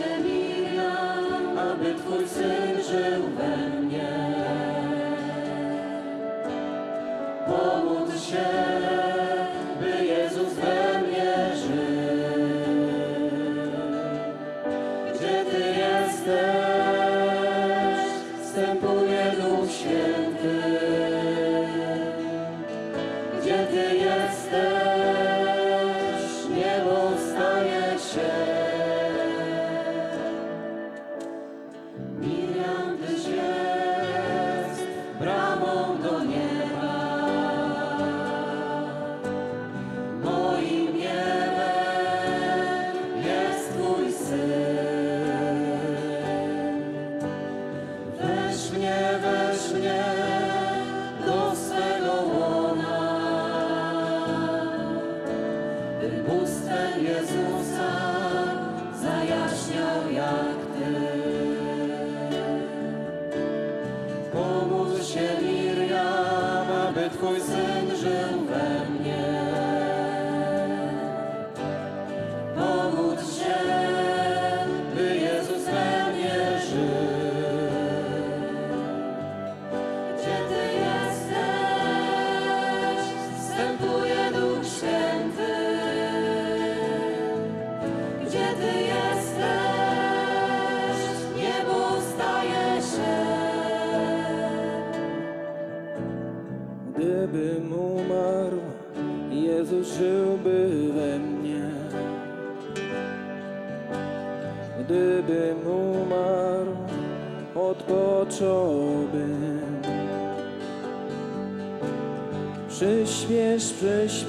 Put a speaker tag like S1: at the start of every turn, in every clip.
S1: się Miriam, aby Twój Syn żył we mnie. Pomódl się, Weź mnie, weź mnie do swego łona, by Jezusa zajaśniał jak Ty. Pomódl się Miriam, aby Twój Syn wstępuje Duch Święty. Gdzie Ty jesteś, niebo staje się.
S2: Gdybym umarł, Jezus we mnie. Gdybym umarł, odpocząłbym. Przyśpiesz, przyśpiesz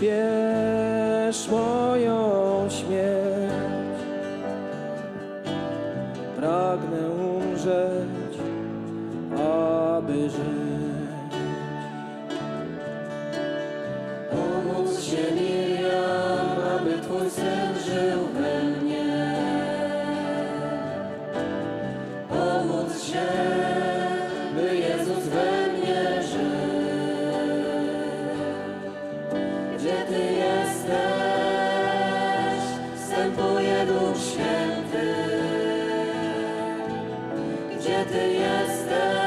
S2: moją śmierć. Pragnę umrzeć, aby żyć.
S1: Pomódl się Miriam, aby Twój Syn żył we mnie. Pomódl się, Gdzie Ty jesteś, wstępuje Duch Święty. Gdzie Ty jesteś,